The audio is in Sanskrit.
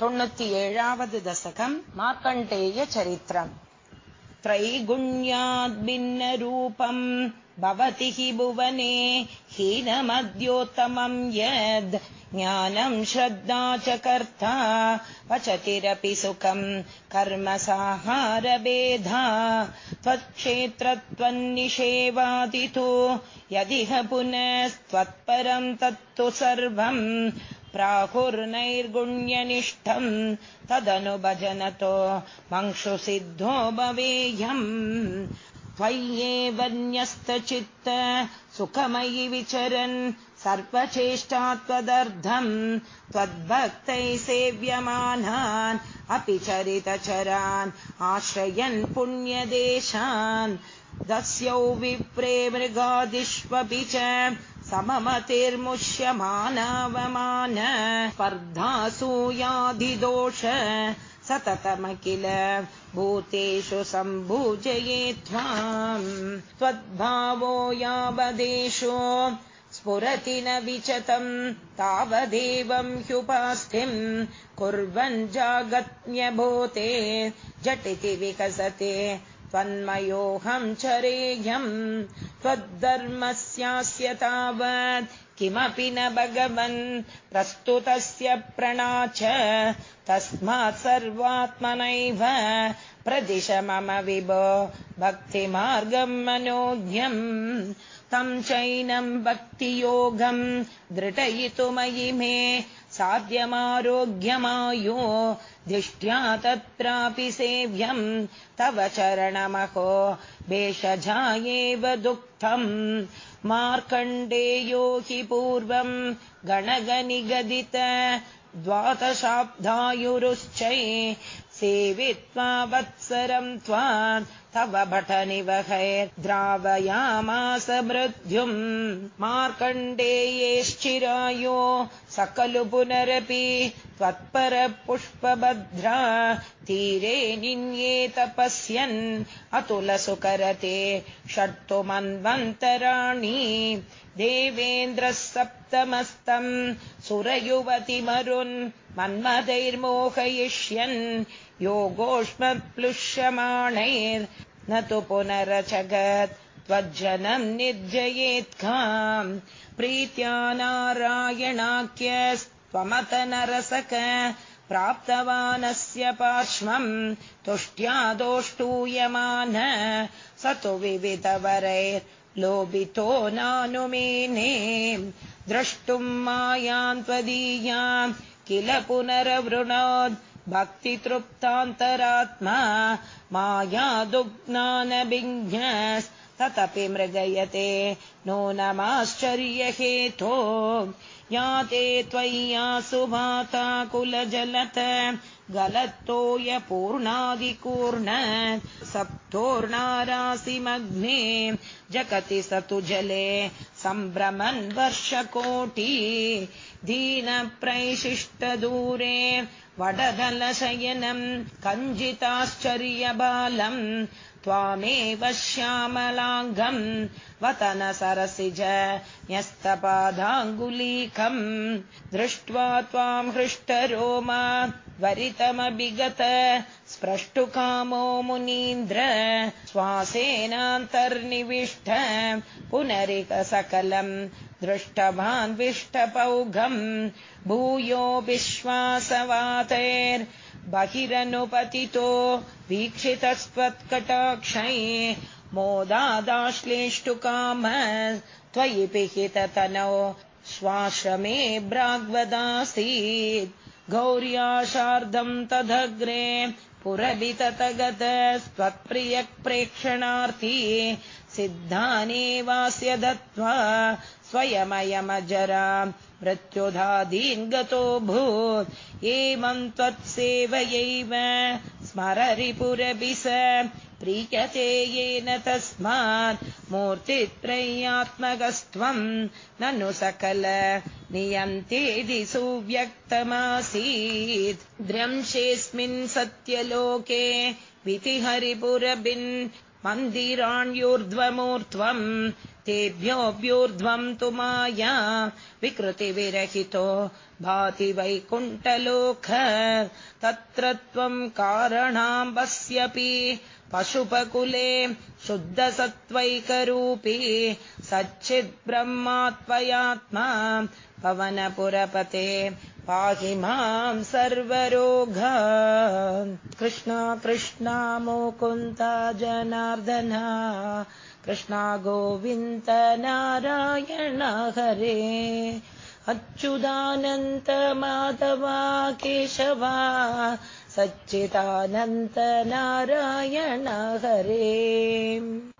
தொண்ணூத்தி ஏழாவது தசகம் மார்க்கண்டேய சரித்திரம் त्रैगुण्याद्भिन्नरूपम् भवति हि भुवने हीनमद्योत्तमम् यद् ज्ञानम् श्रद्धा च कर्ता पचतिरपि सुखम् कर्मसाहारभेधा त्वत्क्षेत्रत्वन्निषेवादितो यदिह पुनस्त्वत्परम् तत्तु सर्वम् प्राहुर्नैर्गुण्यनिष्ठम् तदनुभजनतो मङ्क्षुसिद्धो भवेयम्। त्वय्येवन्यस्तचित्त सुखमयि विचरन्। सर्वचेष्टात्वदर्धम्। त्वद्भक्तैः सेव्यमानान्। अपि चरितचरान्। आश्रयन् पुण्यदेशान्। दस्यौ विप्रे मृगादिष्वपि च सममतिर्मुष्यमानावमान स्पर्धासूयाधिदोष सततमखिल भूतेषु सम्भुजये त्वाम् त्वद्भावो यावदेषु स्फुरति न विचतम् तावदेवम् ह्युपास्थिम् कुर्वन् जागत्यभूते झटिति विकसते त्वन्मयोऽहम् चरेयम् त्वद्धर्मस्यास्य तावत् किमपि न भगवन् प्रस्तुतस्य प्रणाच तस्मात् सर्वात्मनैव प्रदिश मम विभो भक्तिमार्गम् मनोज्ञम् तम् चैनम् भक्तियोगम् दृढयितुमयि मे साध्यमारोग्यमायो दृष्ट्या तत्रापि सेव्यम् तव चरणमहो भेषजायेव दुःखम् मार्कण्डेयो हि पूर्वम् गणगनिगदित द्वादशाब्दायुरुश्चै सेवित्वा वत्सरम् त्वा तव भटनिवहैर्द्रावयामास मृत्युम् मार्कण्डेयेश्चिरायो सकलु पुनरपि त्वत्परपुष्पभद्रा। तीरे निन्ये तपस्यन् अतुलसुकरते षट्तु मन्वन्तराणि देवेन्द्रः सप्तमस्तम् सुरयुवतिमरुन् मन्मदैर्मोहयिष्यन् योगोष्मप्लुष्यमाणैर्न तु पुनरचगत् त्वज्जनम् निर्जयेत्काम् प्रीत्या नारायणाख्यस्त्वमतनरसक प्राप्तवानस्य पार्श्वम् तुष्ट्यादोष्टूयमान। स तु विविधवरैर्लोभितो नानुमेने द्रष्टुम् मायाम् त्वदीयाम् किल पुनरवृणोद् भक्तितृप्तान्तरात्मा मायादुग्नानभिज्ञस्ततपि मृगयते। नूनमाश्चर्यहेतो याते त्वय्या सुभाता कुलजलत। गलत्तोय पूर्णादिकूर्ण सप्तोर्णारासिमग्ने जगति स तु जले। सम्भ्रमन् वर्षकोटि। दीनप्रैशिष्टदूरे वडदलशयनम् कञ्जिताश्चर्यबालम् त्वामेव श्यामलाङ्गम् वतन सरसिज न्यस्तपादाङ्गुलीकम्। दृष्ट्वा त्वाम् हृष्टरोमा वरितमभिगत। स्प्रष्टुकामो मुनीन्द्र श्वासेनान्तर्निविष्ट पुनरिकसकलम् दृष्टवान्विष्टपौघम् भूयो विश्वासवातैर्बहिरनुपतितो वीक्षितस्त्वत्कटाक्षै मोदादाश्लेष्टुकाम त्वयि पिहिततनौ स्वाश्रमे भ्राग्वदासीत् गौर्याशार्धम् तदग्रे पुरभिततगतस्त्वत्प्रियप्रेक्षणार्थी सिद्धानेवास्य दत्त्वा स्वयमयमजरा मृत्युधादीन् गतो भूत् एवम् त्वत्सेवयैव स्मररिपुरभि स प्रीयते येन तस्मात् मूर्तित्रय्यात्मकस्त्वम् ननु सकल नियन्तेदि सुव्यक्तमासीत्। द्र्यंशेऽस्मिन् सत्यलोके वितिहरिपुरबिन् मन्दिराण्यूर्ध्वमूर्ध्वम् तेभ्योऽभ्यूर्ध्वम् तु माया विकृतिविरहितो भाति वैकुण्ठलोक। तत्र त्वम् कारणाम्बस्यपि पशुपकुले शुद्धसत्त्वैकरूपी सच्चिद्ब्रह्मात्मयात्मा पवनपुरपते पाहि माम् सर्वरोग। कृष्णा कृष्णा मोकुन्ता जनार्दना। कृष्णा गोविन्द नारायण हरे। अच्युदानन्त माधवा केशवा। सच्चिदानन्त नारायण हरे